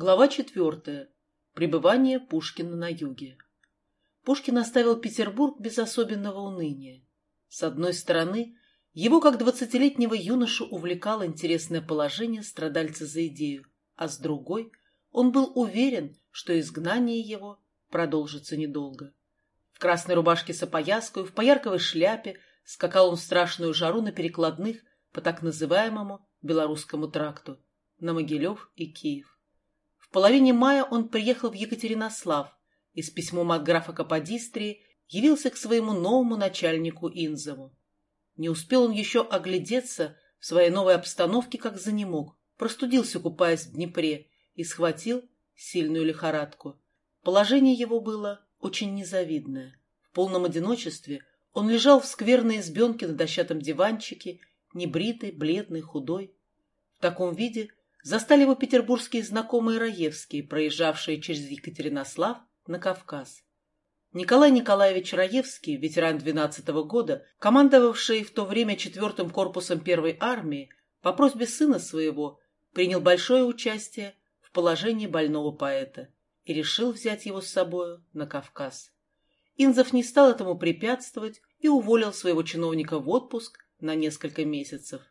Глава четвертая. Пребывание Пушкина на юге. Пушкин оставил Петербург без особенного уныния. С одной стороны, его как двадцатилетнего юношу увлекало интересное положение страдальца за идею, а с другой, он был уверен, что изгнание его продолжится недолго. В красной рубашке с опояской, в поярковой шляпе скакал он в страшную жару на перекладных по так называемому Белорусскому тракту на Могилев и Киев. В половине мая он приехал в Екатеринослав и с письмом от графа Каподистрии явился к своему новому начальнику Инзову. Не успел он еще оглядеться в своей новой обстановке, как занемог, простудился, купаясь в Днепре, и схватил сильную лихорадку. Положение его было очень незавидное. В полном одиночестве он лежал в скверной избенке на дощатом диванчике, небритый, бледный, худой. В таком виде Застали его петербургские знакомые Раевские, проезжавшие через Екатеринослав на Кавказ. Николай Николаевич Раевский, ветеран 12-го года, командовавший в то время четвертым корпусом первой армии, по просьбе сына своего принял большое участие в положении больного поэта и решил взять его с собою на Кавказ. Инзов не стал этому препятствовать и уволил своего чиновника в отпуск на несколько месяцев.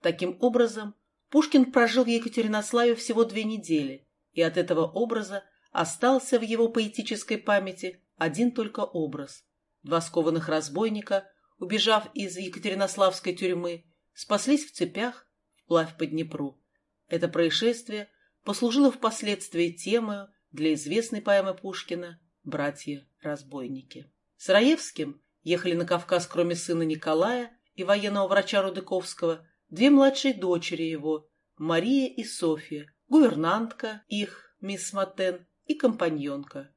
Таким образом, Пушкин прожил в Екатеринославе всего две недели, и от этого образа остался в его поэтической памяти один только образ. Два скованных разбойника, убежав из Екатеринославской тюрьмы, спаслись в цепях вплавь по Днепру. Это происшествие послужило впоследствии темою для известной поэмы Пушкина «Братья-разбойники». С Раевским ехали на Кавказ, кроме сына Николая и военного врача Рудыковского, две младшие дочери его, Мария и Софья, гувернантка их, мисс Матен, и компаньонка.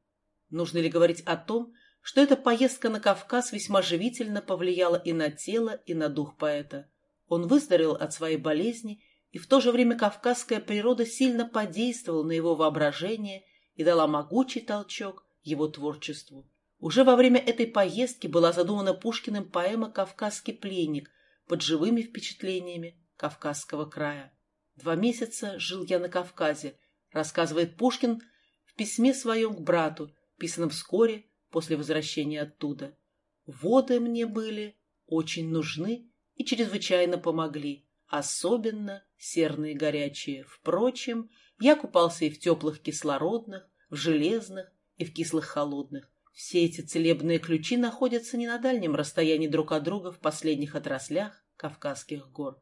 Нужно ли говорить о том, что эта поездка на Кавказ весьма живительно повлияла и на тело, и на дух поэта. Он выздоровел от своей болезни, и в то же время кавказская природа сильно подействовала на его воображение и дала могучий толчок его творчеству. Уже во время этой поездки была задумана Пушкиным поэма «Кавказский пленник», под живыми впечатлениями Кавказского края. «Два месяца жил я на Кавказе», рассказывает Пушкин в письме своем к брату, писанном вскоре после возвращения оттуда. «Воды мне были очень нужны и чрезвычайно помогли, особенно серные горячие. Впрочем, я купался и в теплых кислородных, в железных и в кислых холодных. Все эти целебные ключи находятся не на дальнем расстоянии друг от друга в последних отраслях Кавказских гор.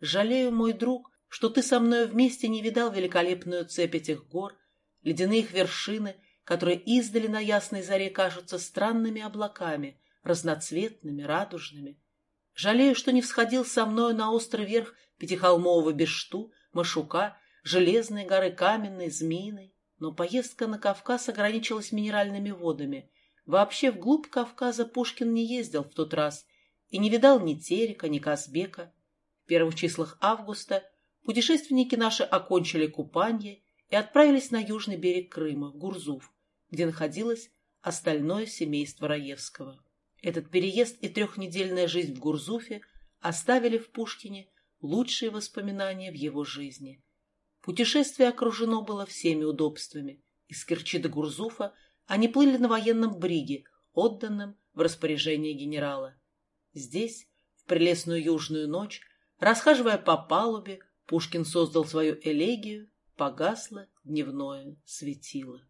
Жалею, мой друг, что ты со мной вместе не видал великолепную цепь этих гор, ледяные их вершины, которые издали на ясной заре кажутся странными облаками, разноцветными, радужными. Жалею, что не всходил со мною на острый верх Пятихолмового Бешту, Машука, Железной горы Каменной, Змеиной, но поездка на Кавказ ограничилась минеральными водами. Вообще вглубь Кавказа Пушкин не ездил в тот раз и не видал ни Терека, ни Казбека. В первых числах августа путешественники наши окончили купание и отправились на южный берег Крыма, в Гурзуф, где находилось остальное семейство Раевского. Этот переезд и трехнедельная жизнь в Гурзуфе оставили в Пушкине лучшие воспоминания в его жизни – Путешествие окружено было всеми удобствами. Из Керчи до Гурзуфа они плыли на военном бриге, отданном в распоряжение генерала. Здесь, в прелестную южную ночь, расхаживая по палубе, Пушкин создал свою элегию «Погасло дневное светило».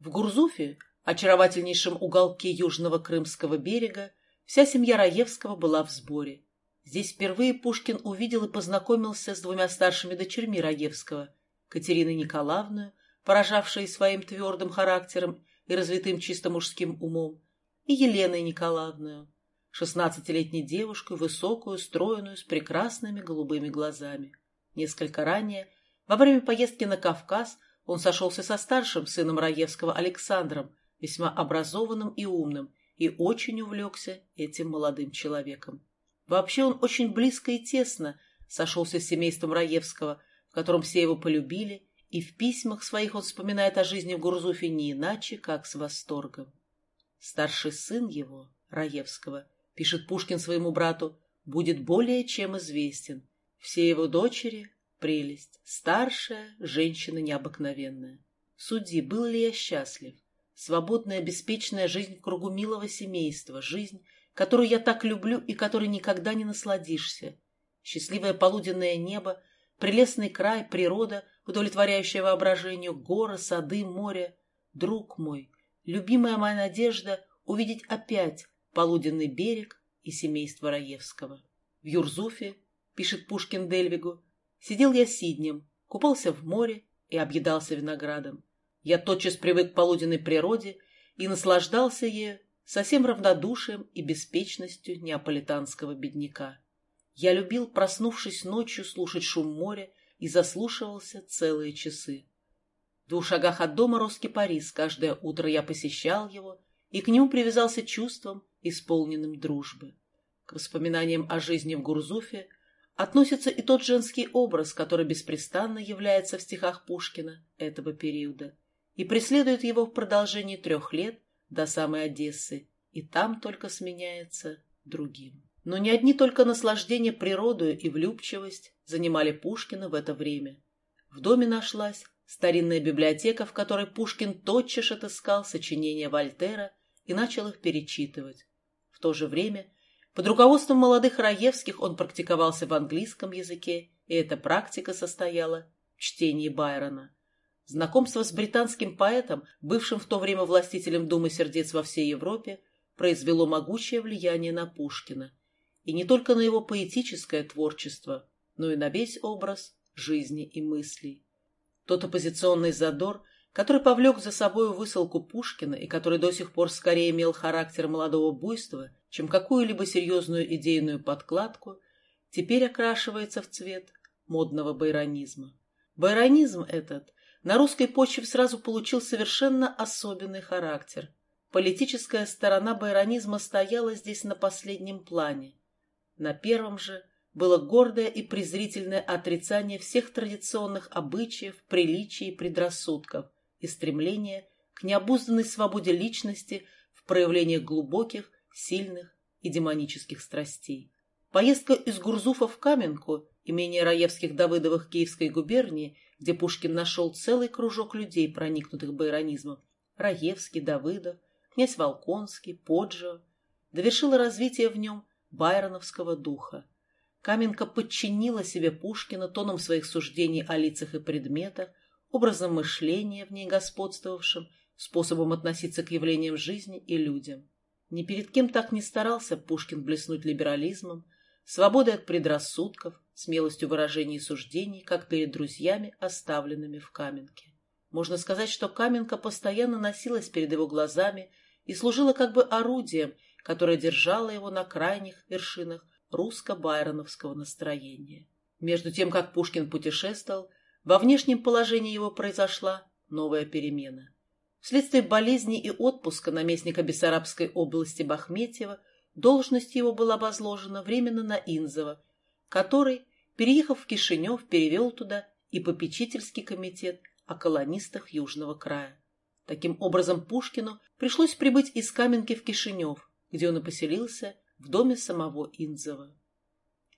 В Гурзуфе, очаровательнейшем уголке южного Крымского берега, вся семья Раевского была в сборе. Здесь впервые Пушкин увидел и познакомился с двумя старшими дочерьми Раевского, Катерины Николаевну, поражавшей своим твердым характером и развитым чисто мужским умом, и Еленой Николаевну, шестнадцатилетней девушку, высокую, стройную, с прекрасными голубыми глазами. Несколько ранее, во время поездки на Кавказ, он сошелся со старшим сыном Раевского Александром, весьма образованным и умным, и очень увлекся этим молодым человеком. Вообще он очень близко и тесно сошелся с семейством Раевского, в котором все его полюбили, и в письмах своих он вспоминает о жизни в Гурзуфе не иначе, как с восторгом. Старший сын его, Раевского, пишет Пушкин своему брату, будет более чем известен. Все его дочери прелесть, старшая, женщина необыкновенная. Суди, был ли я счастлив? Свободная, беспечная жизнь в кругу милого семейства, жизнь, которую я так люблю и которой никогда не насладишься. Счастливое полуденное небо, прелестный край, природа, удовлетворяющая воображению, горы, сады, море. Друг мой, любимая моя надежда увидеть опять полуденный берег и семейство Раевского. В Юрзуфе, пишет Пушкин Дельвигу, сидел я сиднем, купался в море и объедался виноградом. Я тотчас привык к полуденной природе и наслаждался ею совсем равнодушием и беспечностью неаполитанского бедняка. Я любил, проснувшись ночью, слушать шум моря и заслушивался целые часы. В двух шагах от дома рос кипарис, каждое утро я посещал его и к нему привязался чувством, исполненным дружбы. К воспоминаниям о жизни в Гурзуфе относится и тот женский образ, который беспрестанно является в стихах Пушкина этого периода и преследует его в продолжении трех лет до самой Одессы, и там только сменяется другим. Но не одни только наслаждение природою и влюбчивость занимали Пушкина в это время. В доме нашлась старинная библиотека, в которой Пушкин тотчас отыскал сочинения Вольтера и начал их перечитывать. В то же время под руководством молодых Раевских он практиковался в английском языке, и эта практика состояла в чтении Байрона. Знакомство с британским поэтом, бывшим в то время властителем Думы сердец во всей Европе, произвело могучее влияние на Пушкина, и не только на его поэтическое творчество, но и на весь образ жизни и мыслей. Тот оппозиционный задор, который повлек за собою высылку Пушкина и который до сих пор скорее имел характер молодого буйства, чем какую-либо серьезную идейную подкладку, теперь окрашивается в цвет модного байронизма. Байронизм этот на русской почве сразу получил совершенно особенный характер. Политическая сторона байронизма стояла здесь на последнем плане. На первом же было гордое и презрительное отрицание всех традиционных обычаев, приличий и предрассудков – и стремление к необузданной свободе личности в проявлениях глубоких, сильных и демонических страстей. Поездка из Гурзуфа в Каменку, имение Раевских-Давыдовых Киевской губернии, где Пушкин нашел целый кружок людей, проникнутых байронизмом, Раевский, Давыдов, князь Волконский, Поджио, довершила развитие в нем байроновского духа. Каменка подчинила себе Пушкина тоном своих суждений о лицах и предметах, образом мышления в ней господствовавшим, способом относиться к явлениям жизни и людям. Ни перед кем так не старался Пушкин блеснуть либерализмом, свободой от предрассудков, смелостью выражений и суждений, как перед друзьями, оставленными в Каменке. Можно сказать, что Каменка постоянно носилась перед его глазами и служила как бы орудием, которое держало его на крайних вершинах русско-байроновского настроения. Между тем, как Пушкин путешествовал, во внешнем положении его произошла новая перемена. Вследствие болезни и отпуска наместника Бессарабской области Бахметьева должность его была возложена временно на Инзова, который, переехав в Кишинев, перевел туда и попечительский комитет о колонистах Южного края. Таким образом, Пушкину пришлось прибыть из Каменки в Кишинев, где он и поселился в доме самого Инзова.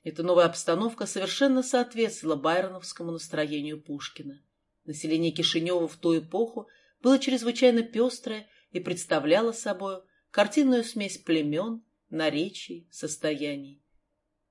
Эта новая обстановка совершенно соответствовала байроновскому настроению Пушкина. Население Кишинева в ту эпоху было чрезвычайно пестрое и представляло собой картинную смесь племен, наречий, состояний.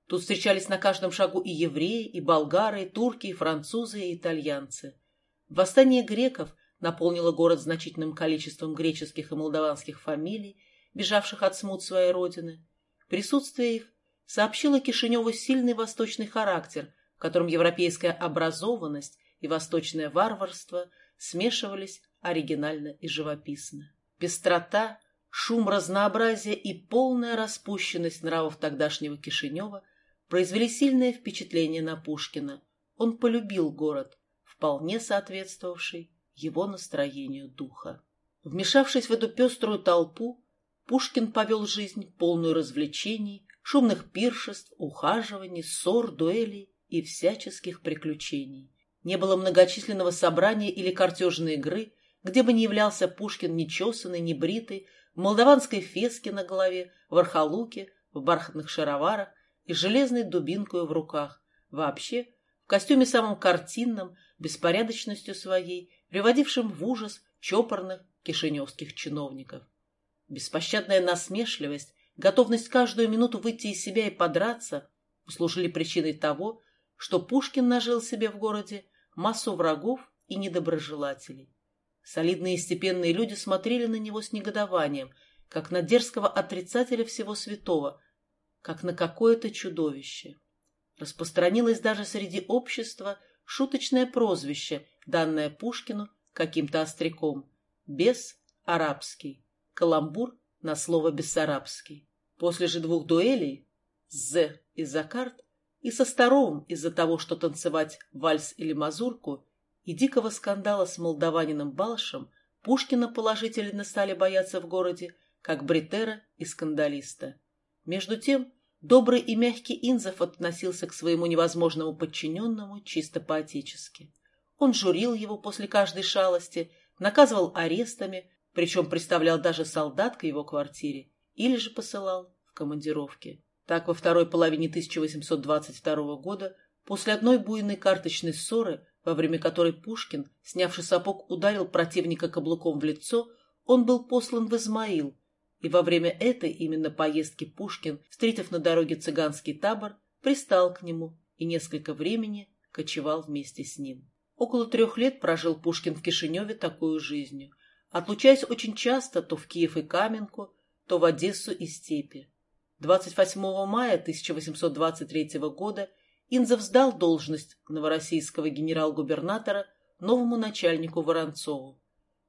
Тут встречались на каждом шагу и евреи, и болгары, и турки, и французы, и итальянцы. Восстание греков наполнило город значительным количеством греческих и молдаванских фамилий, бежавших от смут своей родины. Присутствие их сообщила Кишиневу сильный восточный характер, в котором европейская образованность и восточное варварство смешивались оригинально и живописно. Пестрота, шум разнообразия и полная распущенность нравов тогдашнего Кишинева произвели сильное впечатление на Пушкина. Он полюбил город, вполне соответствовавший его настроению духа. Вмешавшись в эту пеструю толпу, Пушкин повел жизнь полную развлечений, шумных пиршеств, ухаживаний, ссор, дуэлей и всяческих приключений. Не было многочисленного собрания или картежной игры, где бы не являлся Пушкин нечесанный, небритый, в молдаванской феске на голове, в архалуке, в бархатных шароварах и железной дубинкой в руках, вообще в костюме самым картинном, беспорядочностью своей, приводившим в ужас чопорных кишиневских чиновников. Беспощадная насмешливость, готовность каждую минуту выйти из себя и подраться послужили причиной того, что Пушкин нажил себе в городе массу врагов и недоброжелателей. Солидные и степенные люди смотрели на него с негодованием, как на дерзкого отрицателя всего святого, как на какое-то чудовище. Распространилось даже среди общества шуточное прозвище, данное Пушкину каким-то остряком – «бес арабский», каламбур на слово «бессарабский». После же двух дуэлей «з» из-за карт и со Старовым из-за того, что танцевать вальс или мазурку, и дикого скандала с молдаванином Балшем Пушкина положительно стали бояться в городе, как бритера и скандалиста. Между тем, добрый и мягкий Инзов относился к своему невозможному подчиненному чисто поотечески. Он журил его после каждой шалости, наказывал арестами, причем представлял даже солдат к его квартире, или же посылал в командировки. Так, во второй половине 1822 года, после одной буйной карточной ссоры, во время которой Пушкин, снявший сапог, ударил противника каблуком в лицо, он был послан в Измаил, и во время этой именно поездки Пушкин, встретив на дороге цыганский табор, пристал к нему и несколько времени кочевал вместе с ним. Около трех лет прожил Пушкин в Кишиневе такую жизнью, отлучаясь очень часто то в Киев и Каменку, то в Одессу и Степи. 28 мая 1823 года Инзов сдал должность новороссийского генерал-губернатора новому начальнику Воронцову.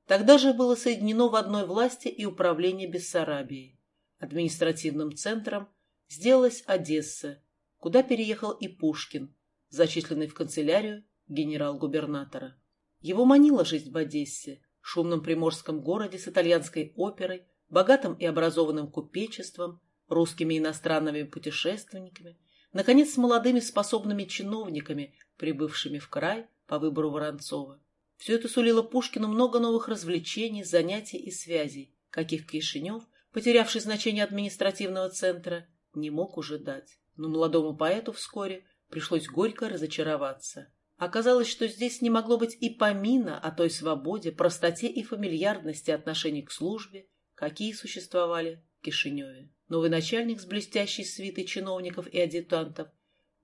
Тогда же было соединено в одной власти и управление Бессарабией. Административным центром сделалась Одесса, куда переехал и Пушкин, зачисленный в канцелярию генерал-губернатора. Его манила жизнь в Одессе, шумном приморском городе с итальянской оперой, богатым и образованным купечеством, русскими и иностранными путешественниками, наконец, с молодыми способными чиновниками, прибывшими в край по выбору Воронцова. Все это сулило Пушкину много новых развлечений, занятий и связей, каких Кишинев, потерявший значение административного центра, не мог уже дать. Но молодому поэту вскоре пришлось горько разочароваться. Оказалось, что здесь не могло быть и помина о той свободе, простоте и фамильярности отношений к службе, какие существовали в Кишиневе. Новый начальник с блестящей свитой чиновников и адъютантов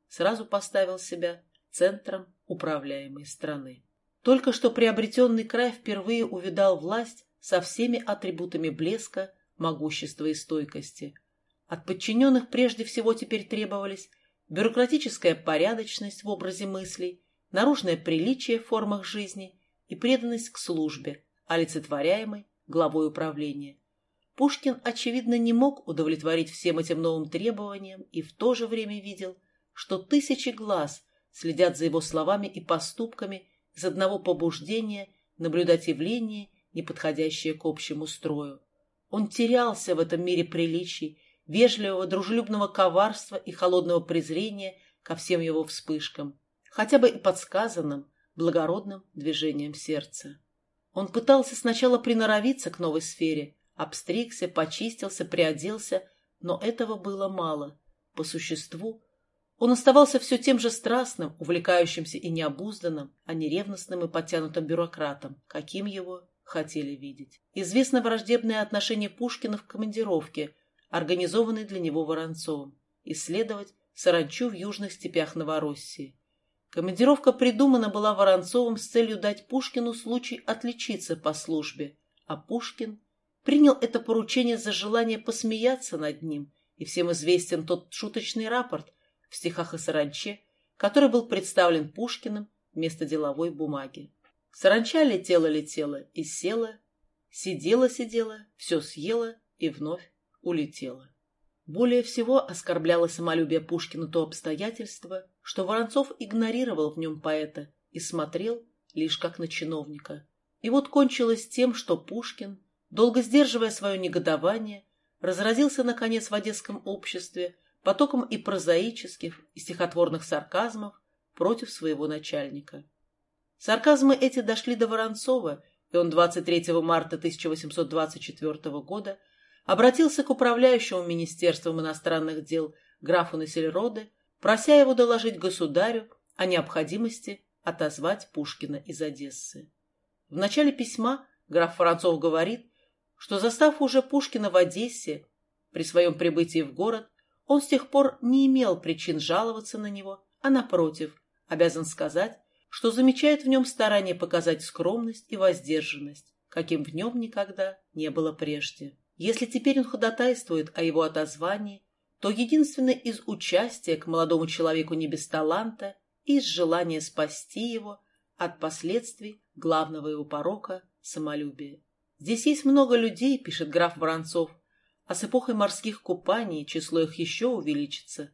сразу поставил себя центром управляемой страны. Только что приобретенный край впервые увидал власть со всеми атрибутами блеска, могущества и стойкости. От подчиненных прежде всего теперь требовались бюрократическая порядочность в образе мыслей, наружное приличие в формах жизни и преданность к службе, олицетворяемой главой управления. Пушкин, очевидно, не мог удовлетворить всем этим новым требованиям и в то же время видел, что тысячи глаз следят за его словами и поступками из одного побуждения наблюдать явление, не подходящее к общему строю. Он терялся в этом мире приличий, вежливого, дружелюбного коварства и холодного презрения ко всем его вспышкам, хотя бы и подсказанным, благородным движением сердца. Он пытался сначала приноровиться к новой сфере, Обстригся, почистился, приоделся, но этого было мало. По существу он оставался все тем же страстным, увлекающимся и необузданным, а не ревностным и подтянутым бюрократом, каким его хотели видеть. Известно враждебное отношение Пушкина к командировке, организованной для него Воронцовым, исследовать саранчу в южных степях Новороссии. Командировка придумана была Воронцовым с целью дать Пушкину случай отличиться по службе, а Пушкин принял это поручение за желание посмеяться над ним, и всем известен тот шуточный рапорт в стихах о саранче, который был представлен Пушкиным вместо деловой бумаги. Саранча летела-летела и села, сидела-сидела, все съела и вновь улетела. Более всего оскорбляло самолюбие Пушкина то обстоятельство, что Воронцов игнорировал в нем поэта и смотрел лишь как на чиновника. И вот кончилось тем, что Пушкин, долго сдерживая свое негодование, разразился, наконец, в одесском обществе потоком и прозаических, и стихотворных сарказмов против своего начальника. Сарказмы эти дошли до Воронцова, и он 23 марта 1824 года обратился к управляющему Министерством иностранных дел графу Насельроде, прося его доложить государю о необходимости отозвать Пушкина из Одессы. В начале письма граф Воронцов говорит, что застав уже Пушкина в Одессе, при своем прибытии в город, он с тех пор не имел причин жаловаться на него, а, напротив, обязан сказать, что замечает в нем старание показать скромность и воздержанность, каким в нем никогда не было прежде. Если теперь он ходатайствует о его отозвании, то единственное из участия к молодому человеку не без таланта и из желания спасти его от последствий главного его порока – самолюбия. Здесь есть много людей, пишет граф Воронцов, а с эпохой морских купаний число их еще увеличится,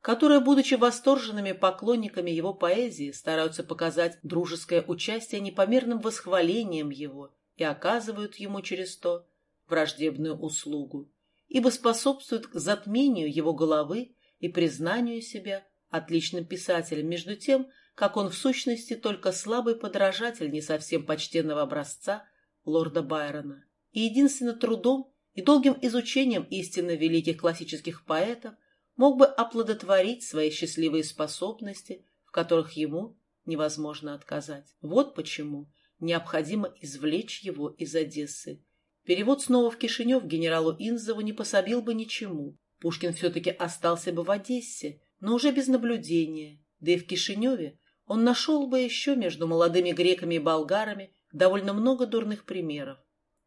которые, будучи восторженными поклонниками его поэзии, стараются показать дружеское участие непомерным восхвалением его и оказывают ему через то враждебную услугу, ибо способствуют к затмению его головы и признанию себя отличным писателем, между тем, как он в сущности только слабый подражатель не совсем почтенного образца лорда Байрона. И единственно трудом и долгим изучением истинно великих классических поэтов мог бы оплодотворить свои счастливые способности, в которых ему невозможно отказать. Вот почему необходимо извлечь его из Одессы. Перевод снова в Кишинев генералу Инзову не пособил бы ничему. Пушкин все-таки остался бы в Одессе, но уже без наблюдения, да и в Кишиневе он нашел бы еще между молодыми греками и болгарами довольно много дурных примеров.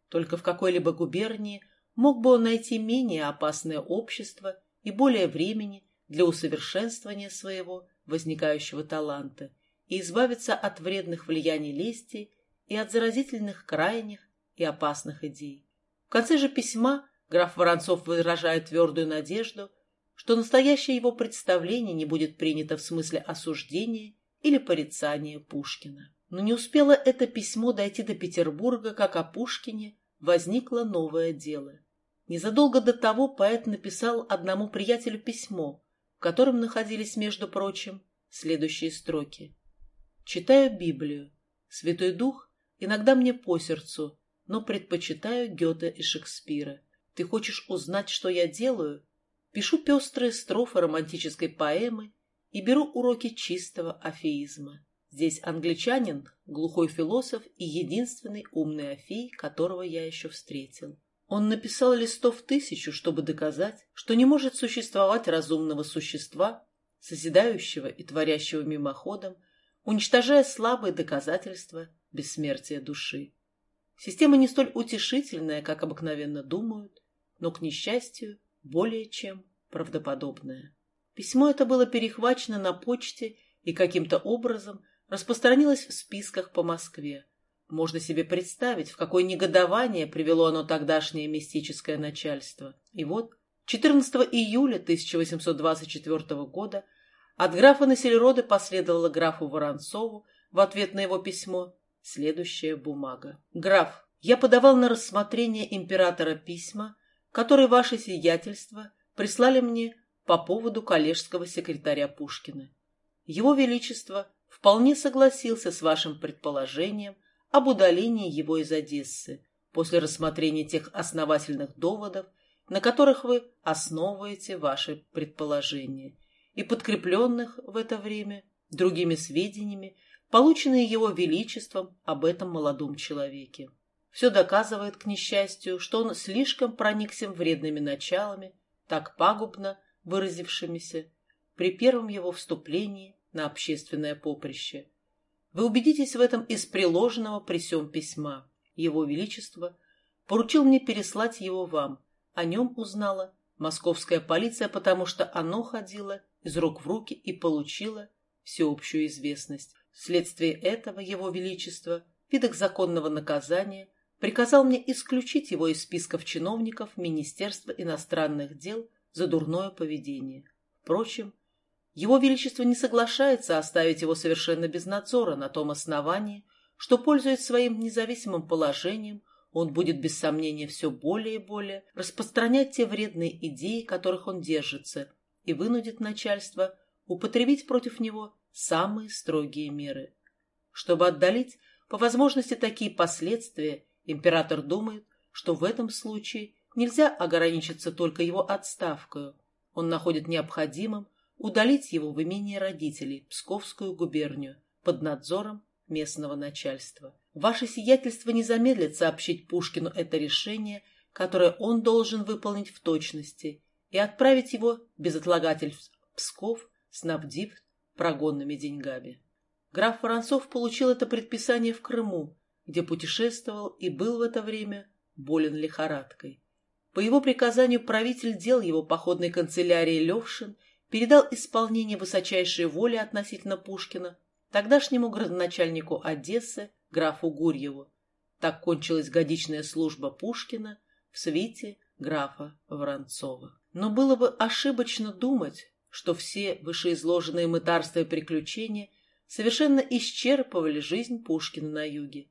Только в какой-либо губернии мог бы он найти менее опасное общество и более времени для усовершенствования своего возникающего таланта и избавиться от вредных влияний лести и от заразительных крайних и опасных идей. В конце же письма граф Воронцов выражает твердую надежду, что настоящее его представление не будет принято в смысле осуждения или порицания Пушкина. Но не успело это письмо дойти до Петербурга, как о Пушкине возникло новое дело. Незадолго до того поэт написал одному приятелю письмо, в котором находились, между прочим, следующие строки. «Читаю Библию. Святой Дух иногда мне по сердцу, но предпочитаю Гёте и Шекспира. Ты хочешь узнать, что я делаю? Пишу пестрые строфы романтической поэмы и беру уроки чистого афеизма. Здесь англичанин, глухой философ и единственный умный афей, которого я еще встретил. Он написал листов тысячу, чтобы доказать, что не может существовать разумного существа, созидающего и творящего мимоходом, уничтожая слабые доказательства бессмертия души. Система не столь утешительная, как обыкновенно думают, но, к несчастью, более чем правдоподобная. Письмо это было перехвачено на почте и каким-то образом распространилось в списках по Москве. Можно себе представить, в какое негодование привело оно тогдашнее мистическое начальство. И вот 14 июля 1824 года от графа Насельрода последовала графу Воронцову в ответ на его письмо следующая бумага. «Граф, я подавал на рассмотрение императора письма, которые ваше сиятельство прислали мне по поводу коллежского секретаря Пушкина. Его Величество вполне согласился с вашим предположением об удалении его из Одессы после рассмотрения тех основательных доводов, на которых вы основываете ваши предположения, и подкрепленных в это время другими сведениями, полученные его величеством об этом молодом человеке. Все доказывает, к несчастью, что он слишком проникся вредными началами, так пагубно выразившимися при первом его вступлении на общественное поприще, вы убедитесь в этом из приложенного при сём письма. Его Величество поручил мне переслать его вам. О нем узнала московская полиция, потому что оно ходило из рук в руки и получило всеобщую известность. Вследствие этого Его Величество, в законного наказания, приказал мне исключить его из списков чиновников Министерства иностранных дел за дурное поведение. Впрочем, его Величество не соглашается оставить его совершенно без надзора на том основании, что, пользуясь своим независимым положением, он будет без сомнения все более и более распространять те вредные идеи, которых он держится, и вынудит начальство употребить против него самые строгие меры. Чтобы отдалить по возможности такие последствия, император думает, что в этом случае нельзя ограничиться только его отставкой. Он находит необходимым удалить его в имение родителей, Псковскую губернию, под надзором местного начальства. Ваше сиятельство не замедлит сообщить Пушкину это решение, которое он должен выполнить в точности, и отправить его без отлагательств в Псков, снабдив прогонными деньгами. Граф Воронцов получил это предписание в Крыму, где путешествовал и был в это время болен лихорадкой. По его приказанию правитель дел его походной канцелярии Левшин передал исполнение высочайшей воли относительно Пушкина тогдашнему градоначальнику Одессы графу Гурьеву. Так кончилась годичная служба Пушкина в свите графа Воронцова. Но было бы ошибочно думать, что все вышеизложенные мытарства и приключения совершенно исчерпывали жизнь Пушкина на юге.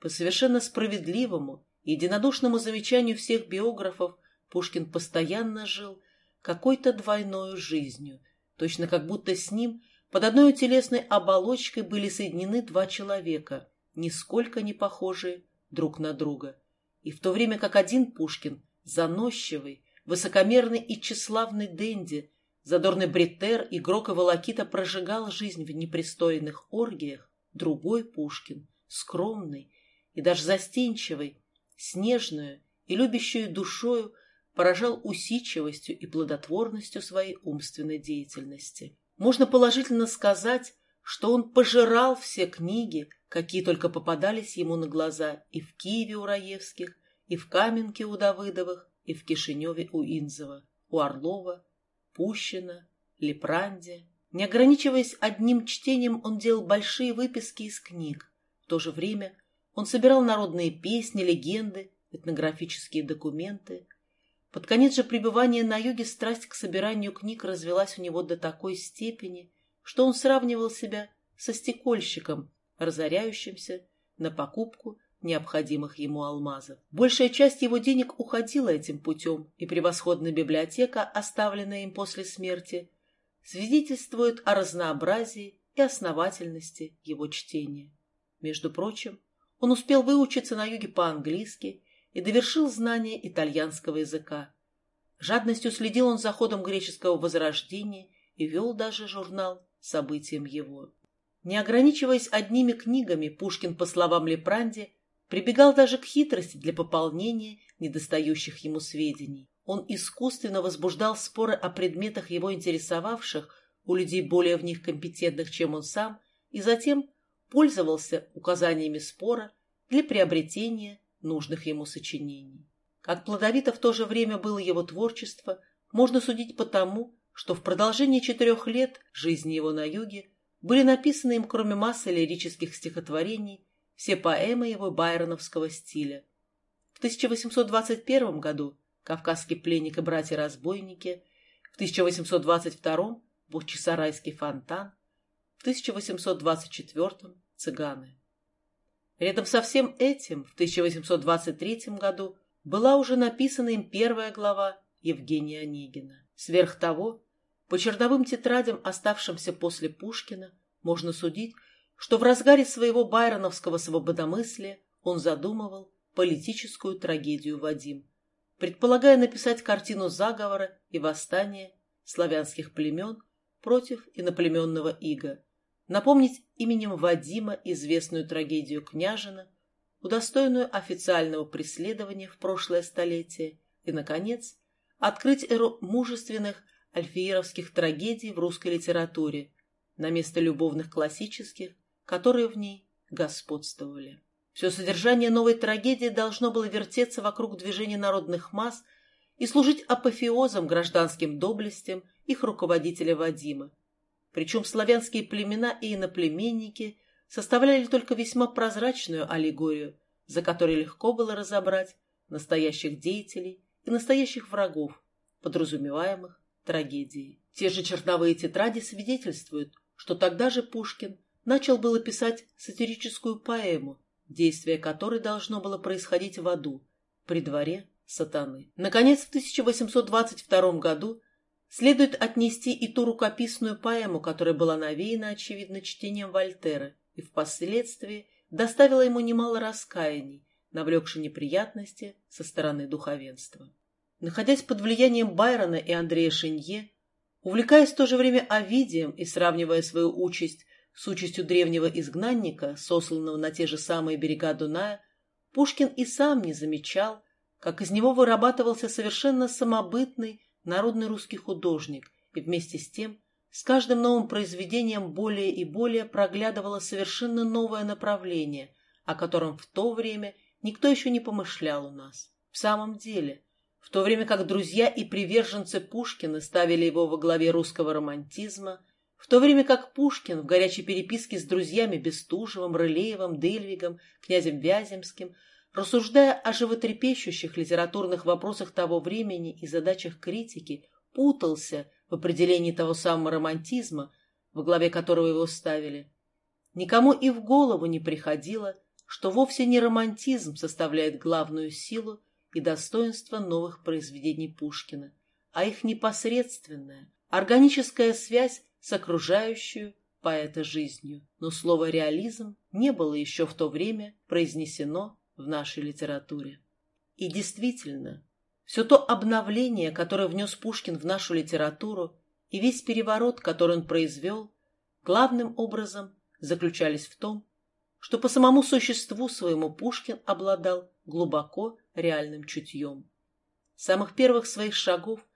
По совершенно справедливому единодушному замечанию всех биографов Пушкин постоянно жил какой-то двойной жизнью, точно как будто с ним под одной телесной оболочкой были соединены два человека, нисколько не похожие друг на друга. И в то время как один Пушкин, заносчивый, высокомерный и тщеславный Дэнди, задорный бритер, игрок и волокита прожигал жизнь в непристойных оргиях, другой Пушкин, скромный и даже застенчивый, снежную и любящую душою, поражал усидчивостью и плодотворностью своей умственной деятельности. Можно положительно сказать, что он пожирал все книги, какие только попадались ему на глаза и в Киеве у Раевских, и в Каменке у Давыдовых, и в Кишиневе у Инзова, у Орлова, Пущина, Лепранде. Не ограничиваясь одним чтением, он делал большие выписки из книг. В то же время он собирал народные песни, легенды, этнографические документы. Под конец же пребывания на юге страсть к собиранию книг развелась у него до такой степени, что он сравнивал себя со стекольщиком, разоряющимся на покупку необходимых ему алмазов. Большая часть его денег уходила этим путем, и превосходная библиотека, оставленная им после смерти, свидетельствует о разнообразии и основательности его чтения. Между прочим, он успел выучиться на юге по-английски и довершил знание итальянского языка. Жадностью следил он за ходом греческого возрождения и вел даже журнал событиям его. Не ограничиваясь одними книгами, Пушкин, по словам Лепранди, прибегал даже к хитрости для пополнения недостающих ему сведений. Он искусственно возбуждал споры о предметах его интересовавших у людей более в них компетентных, чем он сам, и затем пользовался указаниями спора для приобретения нужных ему сочинений. Как плодовито в то же время было его творчество, можно судить по тому, что в продолжении четырех лет жизни его на юге были написаны им, кроме массы лирических стихотворений, все поэмы его байроновского стиля. В 1821 году «Кавказский пленник и братья-разбойники», в 1822 «Бухчисарайский фонтан», в 1824 цыганы. Рядом со всем этим в 1823 году была уже написана им первая глава Евгения Онегина. Сверх того, по черновым тетрадям, оставшимся после Пушкина, можно судить, что в разгаре своего байроновского свободомыслия он задумывал политическую трагедию Вадим, предполагая написать картину заговора и восстания славянских племен против иноплеменного ига, напомнить именем Вадима известную трагедию Княжина, удостоенную официального преследования в прошлое столетие, и, наконец, открыть эру мужественных альфиеровских трагедий в русской литературе на место любовных классических, которые в ней господствовали. Все содержание новой трагедии должно было вертеться вокруг движения народных масс и служить апофеозом гражданским доблестям их руководителя Вадима, причем славянские племена и иноплеменники составляли только весьма прозрачную аллегорию, за которой легко было разобрать настоящих деятелей и настоящих врагов, подразумеваемых трагедией. Те же черновые тетради свидетельствуют, что тогда же Пушкин начал было писать сатирическую поэму, действие которой должно было происходить в аду, при дворе сатаны. Наконец, в 1822 году Следует отнести и ту рукописную поэму, которая была навеяна, очевидно, чтением Вольтера, и впоследствии доставила ему немало раскаяний, навлекши неприятности со стороны духовенства. Находясь под влиянием Байрона и Андрея Шинье, Увлекаясь в то же время Овидием и сравнивая свою участь с участью древнего изгнанника, сосланного на те же самые берега Дуная, Пушкин и сам не замечал, как из него вырабатывался совершенно самобытный народный русский художник, и вместе с тем с каждым новым произведением более и более проглядывало совершенно новое направление, о котором в то время никто еще не помышлял у нас. В самом деле, в то время как друзья и приверженцы Пушкина ставили его во главе русского романтизма, в то время как Пушкин в горячей переписке с друзьями Бестужевым, Рылеевым, Дельвигом, князем Вяземским, рассуждая о животрепещущих литературных вопросах того времени и задачах критики, путался в определении того самого романтизма, во главе которого его ставили. Никому и в голову не приходило, что вовсе не романтизм составляет главную силу и достоинство новых произведений Пушкина, а их непосредственная, органическая связь с окружающую поэта жизнью. Но слово «реализм» не было еще в то время произнесено в нашей литературе. И действительно, все то обновление, которое внес Пушкин в нашу литературу, и весь переворот, который он произвел, главным образом заключались в том, что по самому существу своему Пушкин обладал глубоко реальным чутьем. С самых первых своих шагов,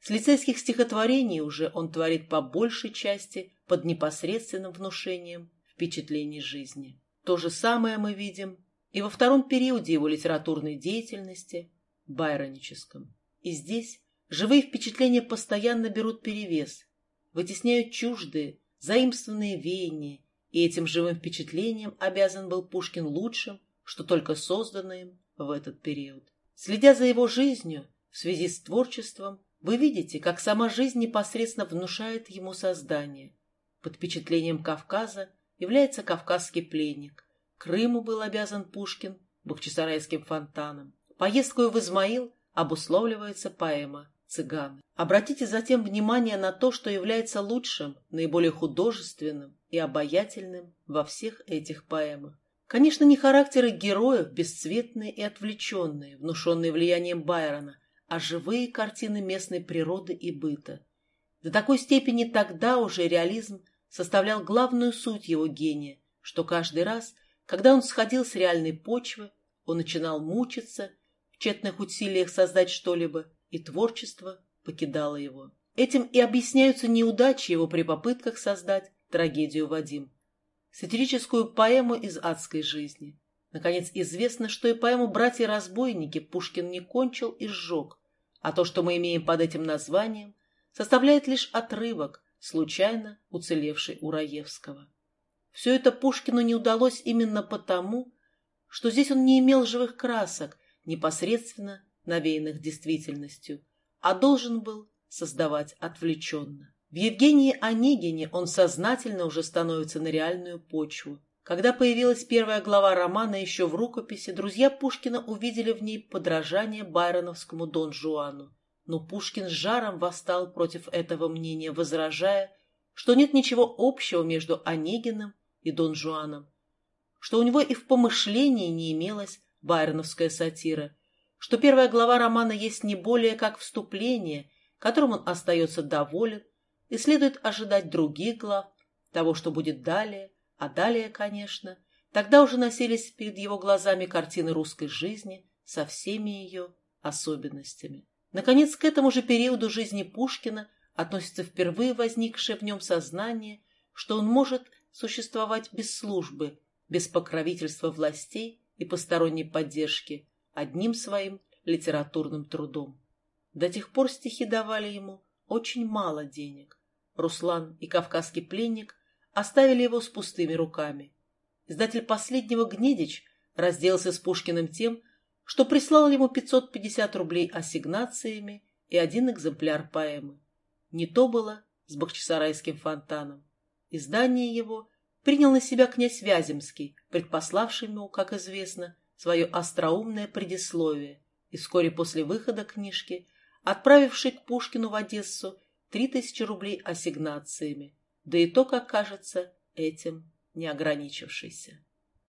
с лицейских стихотворений уже он творит по большей части под непосредственным внушением впечатлений жизни. То же самое мы видим и во втором периоде его литературной деятельности, байроническом. И здесь живые впечатления постоянно берут перевес, вытесняют чуждые, заимствованные веяния и этим живым впечатлением обязан был Пушкин лучшим, что только создано в этот период. Следя за его жизнью в связи с творчеством, вы видите, как сама жизнь непосредственно внушает ему создание. Под впечатлением Кавказа является кавказский пленник. Крыму был обязан Пушкин Бахчисарайским фонтаном. Поездкой в Измаил обусловливается поэма «Цыганы». Обратите затем внимание на то, что является лучшим, наиболее художественным и обаятельным во всех этих поэмах. Конечно, не характеры героев, бесцветные и отвлеченные, внушенные влиянием Байрона, а живые картины местной природы и быта. До такой степени тогда уже реализм составлял главную суть его гения, что каждый раз, когда он сходил с реальной почвы, он начинал мучиться в тщетных усилиях создать что-либо, и творчество покидало его. Этим и объясняются неудачи его при попытках создать трагедию Вадим, сатирическую поэму из адской жизни. Наконец, известно, что и поэму «Братья-разбойники» Пушкин не кончил и сжег, а то, что мы имеем под этим названием, составляет лишь отрывок, случайно уцелевший у Раевского. Все это Пушкину не удалось именно потому, что здесь он не имел живых красок, непосредственно навеянных действительностью, а должен был создавать отвлеченно. В Евгении Онегине он сознательно уже становится на реальную почву. Когда появилась первая глава романа еще в рукописи, друзья Пушкина увидели в ней подражание байроновскому Дон Жуану. Но Пушкин с жаром восстал против этого мнения, возражая, что нет ничего общего между Онегиным и Дон Жуаном, что у него и в помышлении не имелась байроновская сатира, что первая глава романа есть не более как вступление, которым он остается доволен, и следует ожидать других глав, того, что будет далее, а далее, конечно, тогда уже носились перед его глазами картины русской жизни со всеми ее особенностями. Наконец, к этому же периоду жизни Пушкина относится впервые возникшее в нем сознание, что он может существовать без службы, без покровительства властей и посторонней поддержки, одним своим литературным трудом. До тех пор стихи давали ему очень мало денег, Руслан и кавказский пленник оставили его с пустыми руками. Издатель последнего Гнедич разделался с Пушкиным тем, что прислал ему 550 рублей ассигнациями и один экземпляр поэмы. Не то было с Бахчисарайским фонтаном. Издание его принял на себя князь Вяземский, предпославший ему, как известно, свое остроумное предисловие, и вскоре после выхода книжки, отправивший к Пушкину в Одессу три тысячи рублей ассигнациями, да и то, как кажется, этим не ограничившийся.